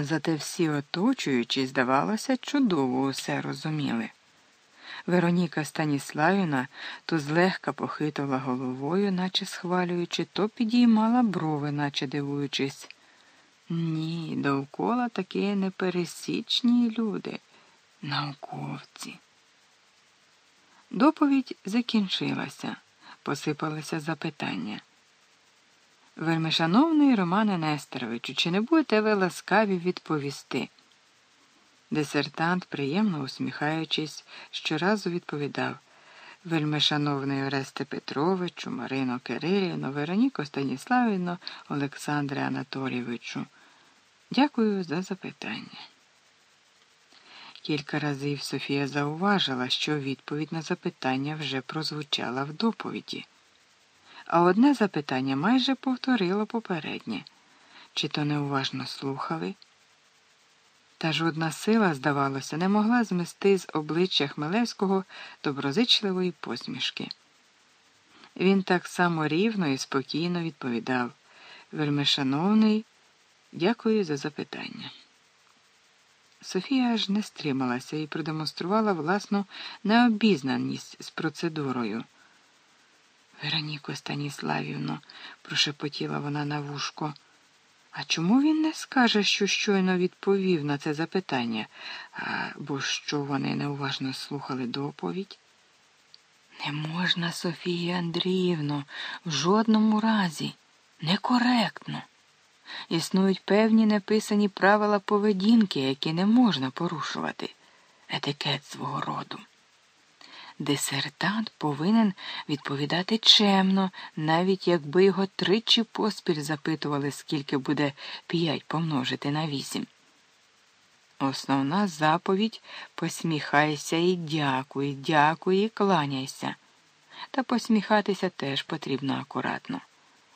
Зате всі оточуючі, здавалося, чудово усе розуміли. Вероніка Станіславівна то злегка похитувала головою, наче схвалюючи, то підіймала брови, наче дивуючись. Ні, довкола такі непересічні люди, науковці. Доповідь закінчилася, посипалися запитання. Вельмишановний Романе Нестеровичу, чи не будете ви ласкаві відповісти? Дисертант, приємно усміхаючись, щоразу відповідав Вельмишановний Оресте Петровичу, Марино Кирилівно, Вероніко Станіславівно, Олександре Анатолійовичу. Дякую за запитання. Кілька разів Софія зауважила, що відповідь на запитання вже прозвучала в доповіді. А одне запитання майже повторило попереднє чи то неуважно слухали. Та жодна сила, здавалося, не могла змести з обличчя Хмелевського доброзичливої посмішки. Він так само рівно і спокійно відповідав Вельмишановний, дякую за запитання. Софія аж не стрималася і продемонструвала власну необізнаність з процедурою. Вероніко Станіславівно, прошепотіла вона на вушко. А чому він не скаже, що щойно відповів на це запитання, бо що вони неуважно слухали доповідь? Не можна, Софія Андріївно, в жодному разі, некоректно. Існують певні неписані правила поведінки, які не можна порушувати, етикет свого роду. Дисертант повинен відповідати чемно, навіть якби його тричі поспіль запитували, скільки буде п'ять помножити на вісім. Основна заповідь посміхайся і дякуй, дякуй і кланяйся. Та посміхатися теж потрібно акуратно.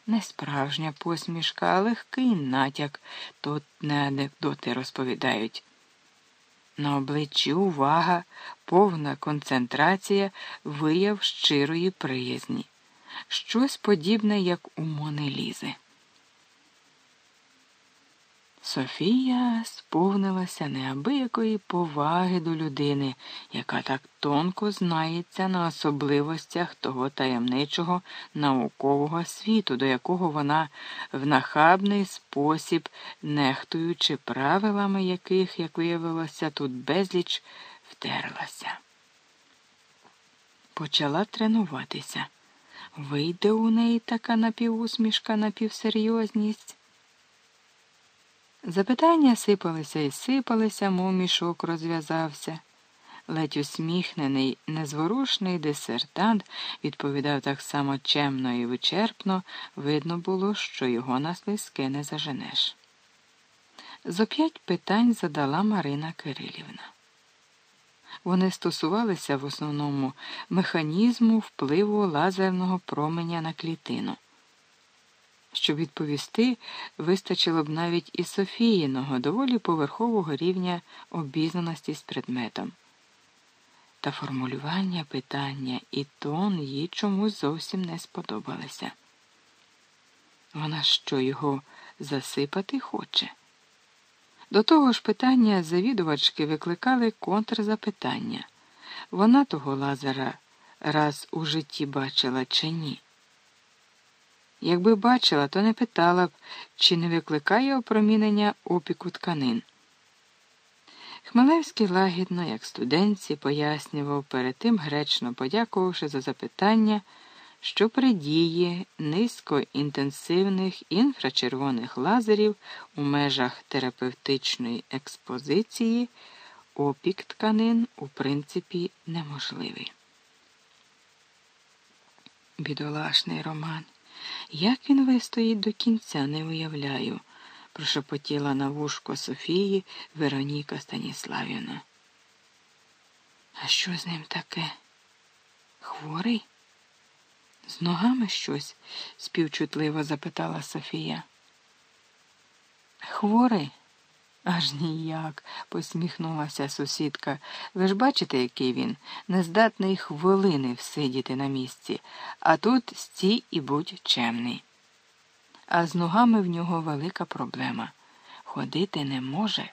Не справжня посмішка, а легкий натяк, тут не анекдоти розповідають. На обличчі увага, повна концентрація, вияв щирої приязні, щось подібне, як у Мони Лізи. Софія сповнилася неабиякої поваги до людини, яка так тонко знається на особливостях того таємничого наукового світу, до якого вона в нахабний спосіб, нехтуючи правилами яких, як виявилося, тут безліч втерлася. Почала тренуватися. Вийде у неї така напівусмішка, напівсерйозність. Запитання сипалися і сипалися, мов мішок розв'язався. Ледь усміхнений, незворушний дисертант відповідав так само чемно і вичерпно, видно було, що його на слизьке не заженеш. Зо п'ять питань задала Марина Кирилівна. Вони стосувалися в основному механізму впливу лазерного променя на клітину. Щоб відповісти, вистачило б навіть і Софіїного, доволі поверхового рівня обізнаності з предметом. Та формулювання питання і тон їй чомусь зовсім не сподобалися. Вона що його засипати хоче? До того ж питання завідувачки викликали контрзапитання. Вона того лазера раз у житті бачила чи ні. Якби бачила, то не питала б, чи не викликає опромінення опіку тканин. Хмелевський лагідно, як студентці, пояснював, перед тим гречно подякувавши за запитання, що при дії низькоінтенсивних інфрачервоних лазерів у межах терапевтичної експозиції опік тканин у принципі неможливий. Бідолашний роман. Як він вистоїть до кінця, не уявляю, прошепотіла на вушко Софії Вероніка Станіславівна. А що з ним таке? Хворий? З ногами щось? співчутливо запитала Софія. Хворий? Аж ніяк, посміхнулася сусідка. Ви ж бачите, який він, нездатний хвилини всидіти на місці, а тут стій і будь чемний. А з ногами в нього велика проблема. ходити не може,